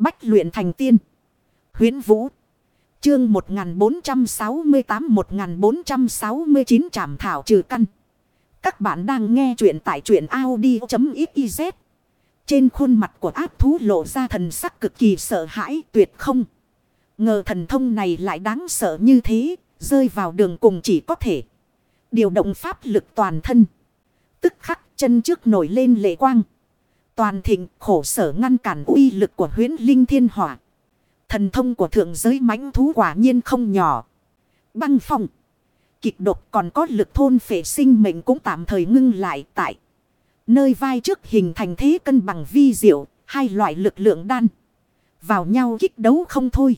Bách luyện thành tiên. Huyến Vũ. Chương 1468-1469 Trảm Thảo Trừ Căn. Các bạn đang nghe truyện tại truyện Audi.xyz. Trên khuôn mặt của áp thú lộ ra thần sắc cực kỳ sợ hãi tuyệt không. Ngờ thần thông này lại đáng sợ như thế, rơi vào đường cùng chỉ có thể. Điều động pháp lực toàn thân. Tức khắc chân trước nổi lên lệ quang. Toàn thịnh khổ sở ngăn cản uy lực của huyến linh thiên hỏa. Thần thông của thượng giới mãnh thú quả nhiên không nhỏ. Băng phong. Kịch độc còn có lực thôn phệ sinh mệnh cũng tạm thời ngưng lại tại. Nơi vai trước hình thành thế cân bằng vi diệu. Hai loại lực lượng đan. Vào nhau kích đấu không thôi.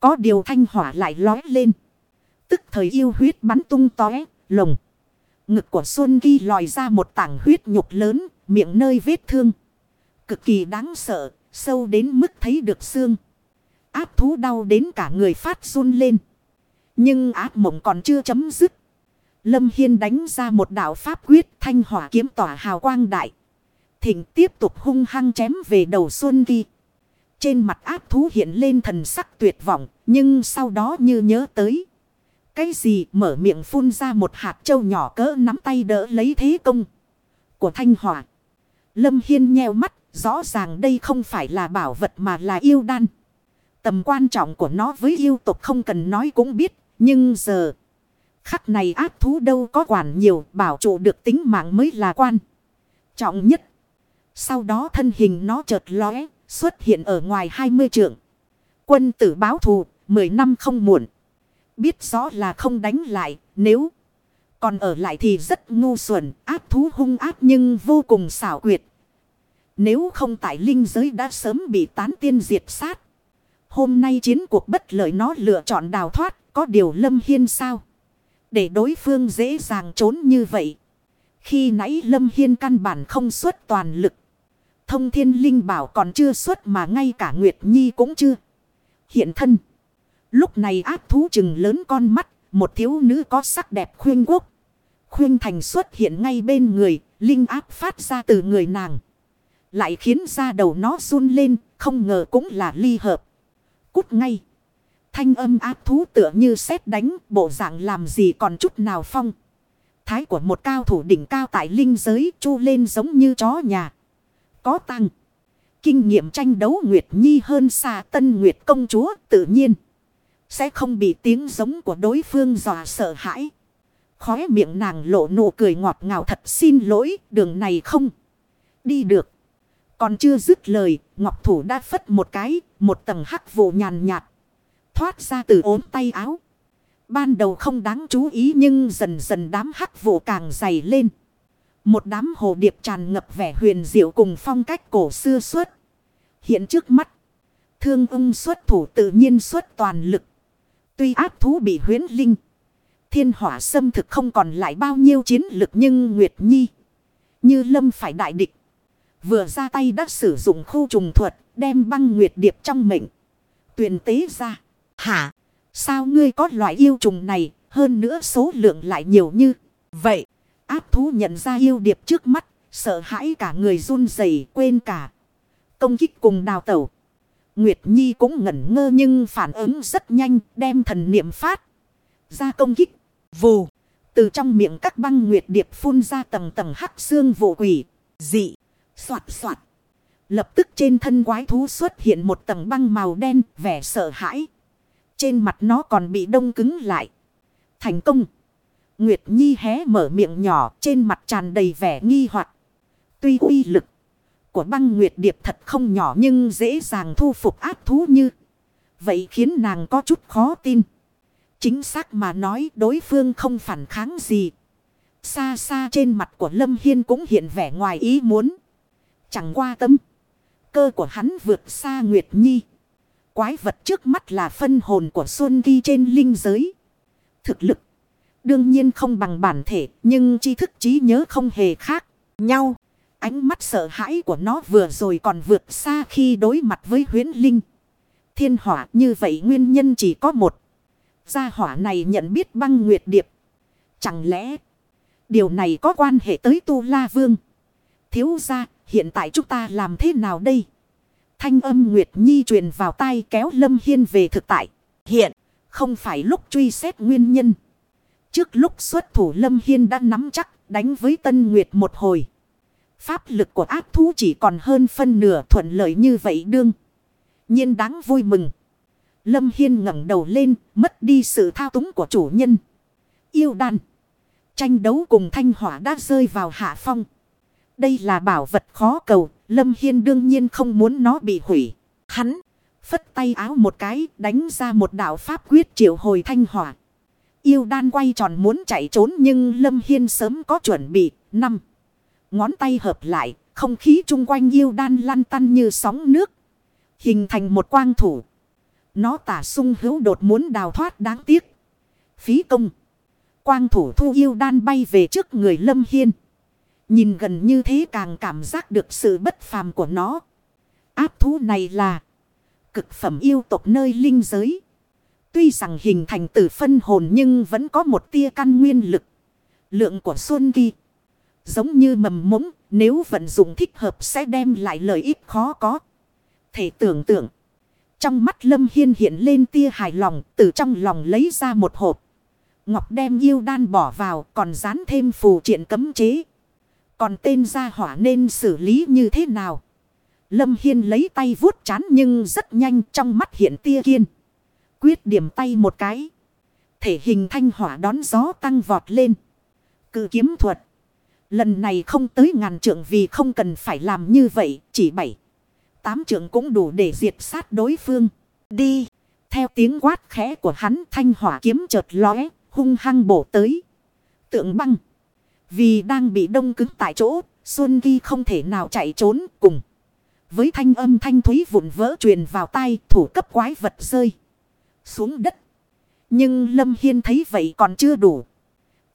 Có điều thanh hỏa lại lói lên. Tức thời yêu huyết bắn tung tóe, lồng. Ngực của Xuân Ghi lòi ra một tảng huyết nhục lớn, miệng nơi vết thương. Cực kỳ đáng sợ, sâu đến mức thấy được xương. Áp thú đau đến cả người phát run lên. Nhưng áp mộng còn chưa chấm dứt. Lâm Hiên đánh ra một đạo pháp quyết thanh hỏa kiếm tỏa hào quang đại. Thịnh tiếp tục hung hăng chém về đầu Xuân Ghi. Trên mặt áp thú hiện lên thần sắc tuyệt vọng, nhưng sau đó như nhớ tới. Cái gì mở miệng phun ra một hạt trâu nhỏ cỡ nắm tay đỡ lấy thế công của thanh hỏa. Lâm Hiên nheo mắt, rõ ràng đây không phải là bảo vật mà là yêu đan. Tầm quan trọng của nó với yêu tục không cần nói cũng biết, nhưng giờ... Khắc này ác thú đâu có quản nhiều, bảo trụ được tính mạng mới là quan. Trọng nhất. Sau đó thân hình nó chợt lóe, xuất hiện ở ngoài 20 trượng. Quân tử báo thù, 10 năm không muộn. Biết rõ là không đánh lại, nếu còn ở lại thì rất ngu xuẩn, áp thú hung áp nhưng vô cùng xảo quyệt. Nếu không tại linh giới đã sớm bị tán tiên diệt sát. Hôm nay chiến cuộc bất lợi nó lựa chọn đào thoát, có điều lâm hiên sao? Để đối phương dễ dàng trốn như vậy. Khi nãy lâm hiên căn bản không xuất toàn lực. Thông thiên linh bảo còn chưa xuất mà ngay cả Nguyệt Nhi cũng chưa. Hiện thân. Lúc này áp thú chừng lớn con mắt, một thiếu nữ có sắc đẹp khuyên quốc. Khuyên thành xuất hiện ngay bên người, linh áp phát ra từ người nàng. Lại khiến da đầu nó run lên, không ngờ cũng là ly hợp. Cút ngay. Thanh âm áp thú tựa như sét đánh, bộ dạng làm gì còn chút nào phong. Thái của một cao thủ đỉnh cao tại linh giới chu lên giống như chó nhà. Có tăng. Kinh nghiệm tranh đấu Nguyệt Nhi hơn xa tân Nguyệt công chúa tự nhiên. Sẽ không bị tiếng giống của đối phương dọa sợ hãi. Khóe miệng nàng lộ nụ cười ngọt ngào thật xin lỗi đường này không. Đi được. Còn chưa dứt lời, Ngọc Thủ đã phất một cái, một tầng hắc vụ nhàn nhạt. Thoát ra từ ốm tay áo. Ban đầu không đáng chú ý nhưng dần dần đám hắc vụ càng dày lên. Một đám hồ điệp tràn ngập vẻ huyền diệu cùng phong cách cổ xưa suốt. Hiện trước mắt. Thương ung xuất thủ tự nhiên xuất toàn lực. Tuy áp thú bị huyến linh. Thiên hỏa xâm thực không còn lại bao nhiêu chiến lực nhưng Nguyệt Nhi. Như lâm phải đại địch. Vừa ra tay đã sử dụng khu trùng thuật đem băng Nguyệt Điệp trong mệnh. Tuyền tế ra. Hả? Sao ngươi có loại yêu trùng này hơn nữa số lượng lại nhiều như vậy? Áp thú nhận ra yêu điệp trước mắt. Sợ hãi cả người run rẩy quên cả. Công kích cùng đào tẩu. Nguyệt Nhi cũng ngẩn ngơ nhưng phản ứng rất nhanh đem thần niệm phát. Ra công kích. Vù. Từ trong miệng các băng Nguyệt Điệp phun ra tầng tầng hắc xương vụ quỷ. Dị. Xoạt xoạt. Lập tức trên thân quái thú xuất hiện một tầng băng màu đen, vẻ sợ hãi. Trên mặt nó còn bị đông cứng lại. Thành công. Nguyệt Nhi hé mở miệng nhỏ, trên mặt tràn đầy vẻ nghi hoặc Tuy uy lực của băng Nguyệt Điệp thật không nhỏ nhưng dễ dàng thu phục ác thú như. Vậy khiến nàng có chút khó tin. Chính xác mà nói, đối phương không phản kháng gì. Xa xa trên mặt của Lâm Hiên cũng hiện vẻ ngoài ý muốn. Chẳng qua tâm. Cơ của hắn vượt xa Nguyệt Nhi. Quái vật trước mắt là phân hồn của Xuân Ghi trên linh giới. Thực lực. Đương nhiên không bằng bản thể. Nhưng tri thức trí nhớ không hề khác nhau. Ánh mắt sợ hãi của nó vừa rồi còn vượt xa khi đối mặt với huyến linh. Thiên hỏa, như vậy nguyên nhân chỉ có một. Gia hỏa này nhận biết băng nguyệt điệp. Chẳng lẽ điều này có quan hệ tới Tu La Vương? Thiếu ra hiện tại chúng ta làm thế nào đây? Thanh âm Nguyệt Nhi truyền vào tai kéo Lâm Hiên về thực tại. Hiện, không phải lúc truy xét nguyên nhân. Trước lúc xuất thủ Lâm Hiên đã nắm chắc đánh với Tân Nguyệt một hồi. Pháp lực của ác thú chỉ còn hơn phân nửa thuận lợi như vậy đương. nhiên đáng vui mừng. Lâm Hiên ngẩng đầu lên, mất đi sự thao túng của chủ nhân. Yêu đàn. Tranh đấu cùng thanh hỏa đã rơi vào hạ phong. Đây là bảo vật khó cầu, Lâm Hiên đương nhiên không muốn nó bị hủy. Hắn, phất tay áo một cái, đánh ra một đạo pháp quyết triệu hồi thanh hỏa. Yêu đan quay tròn muốn chạy trốn nhưng Lâm Hiên sớm có chuẩn bị. Năm, ngón tay hợp lại, không khí chung quanh yêu đan lăn tăn như sóng nước. Hình thành một quang thủ. Nó tả sung hữu đột muốn đào thoát đáng tiếc. Phí công. Quang thủ thu yêu đan bay về trước người Lâm Hiên. Nhìn gần như thế càng cảm giác được sự bất phàm của nó. Áp thú này là cực phẩm yêu tộc nơi linh giới. Tuy rằng hình thành từ phân hồn nhưng vẫn có một tia căn nguyên lực. Lượng của Xuân Kỳ. Giống như mầm mống, nếu vận dụng thích hợp sẽ đem lại lợi ích khó có. Thể tưởng tượng. Trong mắt Lâm Hiên hiện lên tia hài lòng, từ trong lòng lấy ra một hộp. Ngọc đem yêu đan bỏ vào, còn dán thêm phù triện cấm chế. Còn tên gia hỏa nên xử lý như thế nào? Lâm Hiên lấy tay vuốt chán nhưng rất nhanh trong mắt hiện tia kiên. Quyết điểm tay một cái. Thể hình thanh hỏa đón gió tăng vọt lên. Cự kiếm thuật. Lần này không tới ngàn trượng vì không cần phải làm như vậy. Chỉ bảy. Tám trưởng cũng đủ để diệt sát đối phương. Đi. Theo tiếng quát khẽ của hắn thanh hỏa kiếm chợt lóe. Hung hăng bổ tới. Tượng băng. Vì đang bị đông cứng tại chỗ. Xuân Ghi không thể nào chạy trốn cùng. Với thanh âm thanh thúy vụn vỡ truyền vào tay thủ cấp quái vật rơi. Xuống đất. Nhưng Lâm Hiên thấy vậy còn chưa đủ.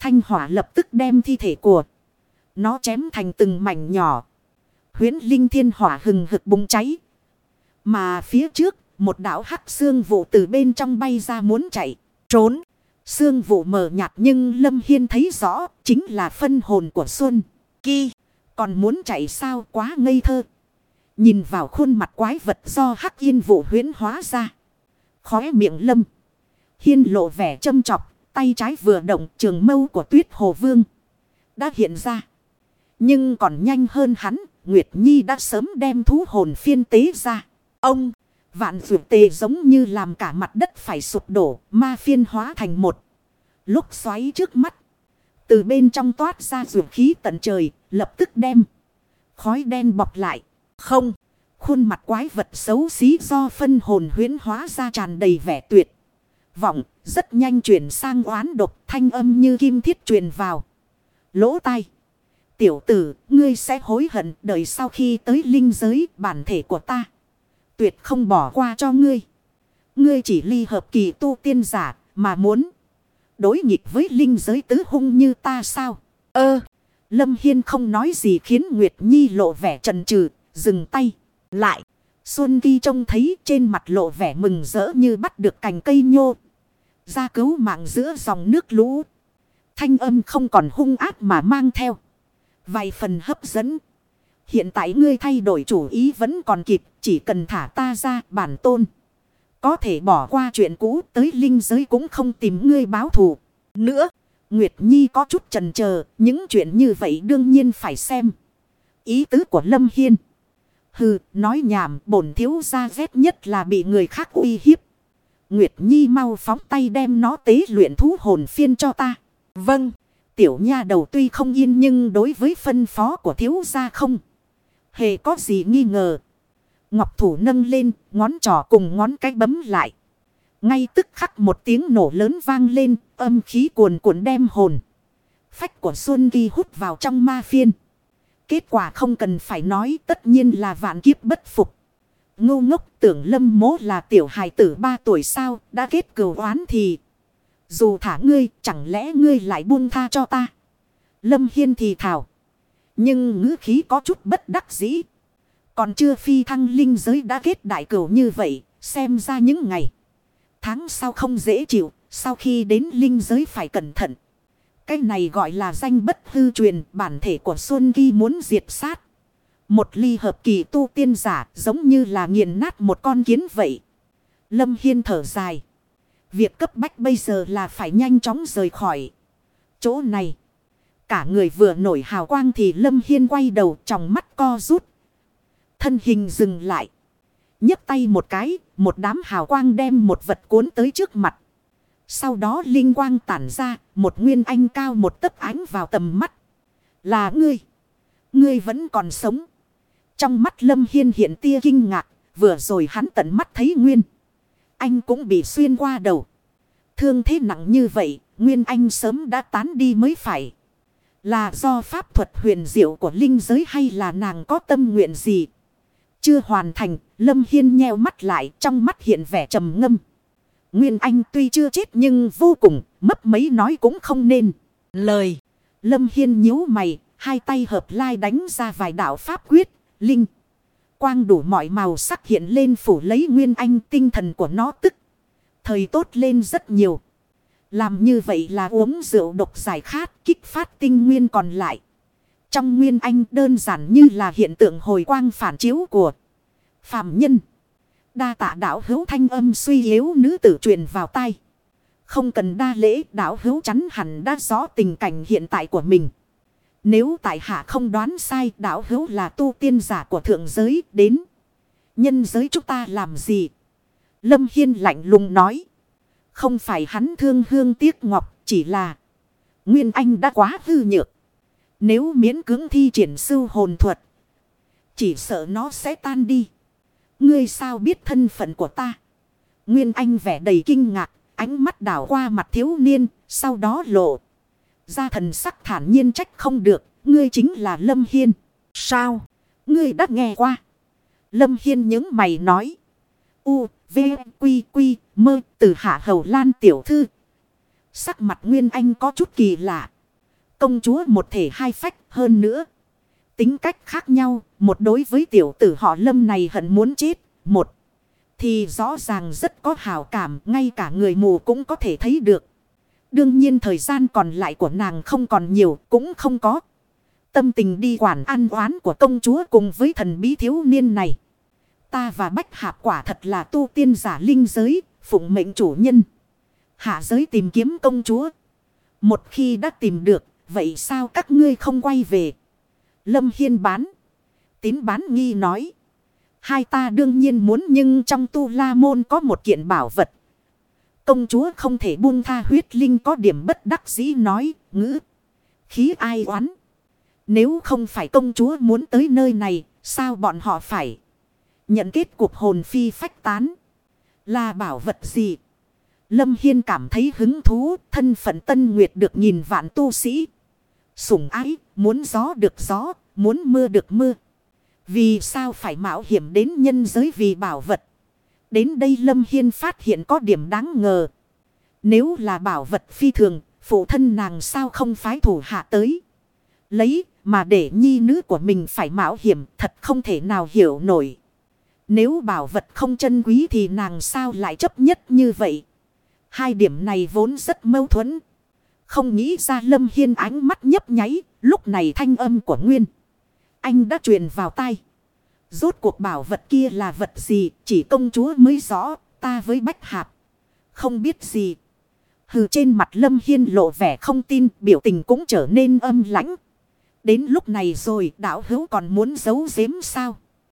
Thanh hỏa lập tức đem thi thể của. Nó chém thành từng mảnh nhỏ. Huyến linh thiên hỏa hừng hực bùng cháy. Mà phía trước, một đảo hắc xương vụ từ bên trong bay ra muốn chạy, trốn. Xương vụ mờ nhạt nhưng Lâm Hiên thấy rõ, chính là phân hồn của Xuân. Kỳ, còn muốn chạy sao quá ngây thơ. Nhìn vào khuôn mặt quái vật do hắc yên vụ huyến hóa ra. Khóe miệng lâm. Hiên lộ vẻ châm chọc, tay trái vừa động trường mâu của tuyết hồ vương. Đã hiện ra. Nhưng còn nhanh hơn hắn, Nguyệt Nhi đã sớm đem thú hồn phiên tế ra. Ông, vạn vượt tề giống như làm cả mặt đất phải sụp đổ, ma phiên hóa thành một. Lúc xoáy trước mắt. Từ bên trong toát ra vượt khí tận trời, lập tức đem. Khói đen bọc lại. Không. Khuôn mặt quái vật xấu xí do phân hồn huyến hóa ra tràn đầy vẻ tuyệt. Vọng, rất nhanh chuyển sang oán độc thanh âm như kim thiết truyền vào. Lỗ tai. Tiểu tử, ngươi sẽ hối hận đợi sau khi tới linh giới bản thể của ta. Tuyệt không bỏ qua cho ngươi. Ngươi chỉ ly hợp kỳ tu tiên giả mà muốn. Đối nghịch với linh giới tứ hung như ta sao? Ơ! Lâm Hiên không nói gì khiến Nguyệt Nhi lộ vẻ trần trừ, dừng tay. Lại, Xuân Ghi trông thấy trên mặt lộ vẻ mừng rỡ như bắt được cành cây nhô. Ra cứu mạng giữa dòng nước lũ. Thanh âm không còn hung ác mà mang theo. Vài phần hấp dẫn. Hiện tại ngươi thay đổi chủ ý vẫn còn kịp. Chỉ cần thả ta ra bản tôn. Có thể bỏ qua chuyện cũ tới linh giới cũng không tìm ngươi báo thù. Nữa, Nguyệt Nhi có chút trần chờ Những chuyện như vậy đương nhiên phải xem. Ý tứ của Lâm Hiên. Hừ, nói nhảm, bổn thiếu gia ghét nhất là bị người khác uy hiếp. Nguyệt Nhi mau phóng tay đem nó tế luyện thú hồn phiên cho ta. Vâng, tiểu nha đầu tuy không yên nhưng đối với phân phó của thiếu gia không. Hề có gì nghi ngờ. Ngọc thủ nâng lên, ngón trỏ cùng ngón cái bấm lại. Ngay tức khắc một tiếng nổ lớn vang lên, âm khí cuồn cuộn đem hồn. Phách của Xuân Ghi hút vào trong ma phiên. Kết quả không cần phải nói tất nhiên là vạn kiếp bất phục. Ngu ngốc tưởng lâm mố là tiểu hài tử ba tuổi sao đã kết cừu oán thì. Dù thả ngươi chẳng lẽ ngươi lại buông tha cho ta. Lâm hiên thì thảo. Nhưng ngữ khí có chút bất đắc dĩ. Còn chưa phi thăng linh giới đã kết đại cửu như vậy. Xem ra những ngày. Tháng sau không dễ chịu. Sau khi đến linh giới phải cẩn thận. Cái này gọi là danh bất hư truyền, bản thể của Xuân Ghi muốn diệt sát. Một ly hợp kỳ tu tiên giả giống như là nghiền nát một con kiến vậy. Lâm Hiên thở dài. Việc cấp bách bây giờ là phải nhanh chóng rời khỏi chỗ này. Cả người vừa nổi hào quang thì Lâm Hiên quay đầu trong mắt co rút. Thân hình dừng lại. nhấc tay một cái, một đám hào quang đem một vật cuốn tới trước mặt. Sau đó linh quang tản ra, một nguyên anh cao một tấc ánh vào tầm mắt. Là ngươi. Ngươi vẫn còn sống. Trong mắt Lâm Hiên hiện tia kinh ngạc, vừa rồi hắn tận mắt thấy Nguyên. Anh cũng bị xuyên qua đầu. Thương thế nặng như vậy, Nguyên Anh sớm đã tán đi mới phải. Là do pháp thuật huyền diệu của linh giới hay là nàng có tâm nguyện gì? Chưa hoàn thành, Lâm Hiên nheo mắt lại trong mắt hiện vẻ trầm ngâm. Nguyên Anh tuy chưa chết nhưng vô cùng, mấp mấy nói cũng không nên. Lời, Lâm Hiên nhíu mày, hai tay hợp lai đánh ra vài đạo pháp quyết, linh. Quang đủ mọi màu sắc hiện lên phủ lấy Nguyên Anh tinh thần của nó tức. Thời tốt lên rất nhiều. Làm như vậy là uống rượu độc giải khát, kích phát tinh nguyên còn lại. Trong Nguyên Anh đơn giản như là hiện tượng hồi quang phản chiếu của phàm nhân. Đa tạ đạo hữu thanh âm suy yếu nữ tử truyền vào tay. Không cần đa lễ, đạo hữu chắn hẳn đã rõ tình cảnh hiện tại của mình. Nếu tại hạ không đoán sai, đạo hữu là tu tiên giả của thượng giới, đến. Nhân giới chúng ta làm gì? Lâm Hiên lạnh lùng nói. Không phải hắn thương hương tiếc ngọc, chỉ là. Nguyên Anh đã quá hư nhược. Nếu miễn cưỡng thi triển sư hồn thuật. Chỉ sợ nó sẽ tan đi. Ngươi sao biết thân phận của ta? Nguyên Anh vẻ đầy kinh ngạc. Ánh mắt đảo qua mặt thiếu niên. Sau đó lộ gia thần sắc thản nhiên trách không được. Ngươi chính là Lâm Hiên. Sao? Ngươi đã nghe qua. Lâm Hiên những mày nói. U, V, Quy, Quy, Mơ, từ hạ hầu lan tiểu thư. Sắc mặt Nguyên Anh có chút kỳ lạ. Công chúa một thể hai phách hơn nữa. Tính cách khác nhau, một đối với tiểu tử họ lâm này hận muốn chết, một. Thì rõ ràng rất có hào cảm, ngay cả người mù cũng có thể thấy được. Đương nhiên thời gian còn lại của nàng không còn nhiều, cũng không có. Tâm tình đi quản ăn oán của công chúa cùng với thần bí thiếu niên này. Ta và Bách Hạp quả thật là tu tiên giả linh giới, phụng mệnh chủ nhân. Hạ giới tìm kiếm công chúa. Một khi đã tìm được, vậy sao các ngươi không quay về? Lâm Hiên bán. Tín bán nghi nói. Hai ta đương nhiên muốn nhưng trong tu la môn có một kiện bảo vật. Công chúa không thể buông tha huyết linh có điểm bất đắc dĩ nói, ngữ. Khí ai oán. Nếu không phải công chúa muốn tới nơi này, sao bọn họ phải nhận kết cuộc hồn phi phách tán? Là bảo vật gì? Lâm Hiên cảm thấy hứng thú, thân phận Tân Nguyệt được nhìn vạn tu sĩ. Sủng ái, muốn gió được gió, muốn mưa được mưa. Vì sao phải mạo hiểm đến nhân giới vì bảo vật? Đến đây Lâm Hiên phát hiện có điểm đáng ngờ. Nếu là bảo vật phi thường, phụ thân nàng sao không phái thủ hạ tới. Lấy, mà để nhi nữ của mình phải mạo hiểm thật không thể nào hiểu nổi. Nếu bảo vật không chân quý thì nàng sao lại chấp nhất như vậy? Hai điểm này vốn rất mâu thuẫn. Không nghĩ ra Lâm Hiên ánh mắt nhấp nháy, lúc này thanh âm của Nguyên. Anh đã truyền vào tay. Rốt cuộc bảo vật kia là vật gì, chỉ công chúa mới rõ, ta với Bách Hạp. Không biết gì. Hừ trên mặt Lâm Hiên lộ vẻ không tin, biểu tình cũng trở nên âm lãnh. Đến lúc này rồi, đạo hữu còn muốn giấu giếm sao?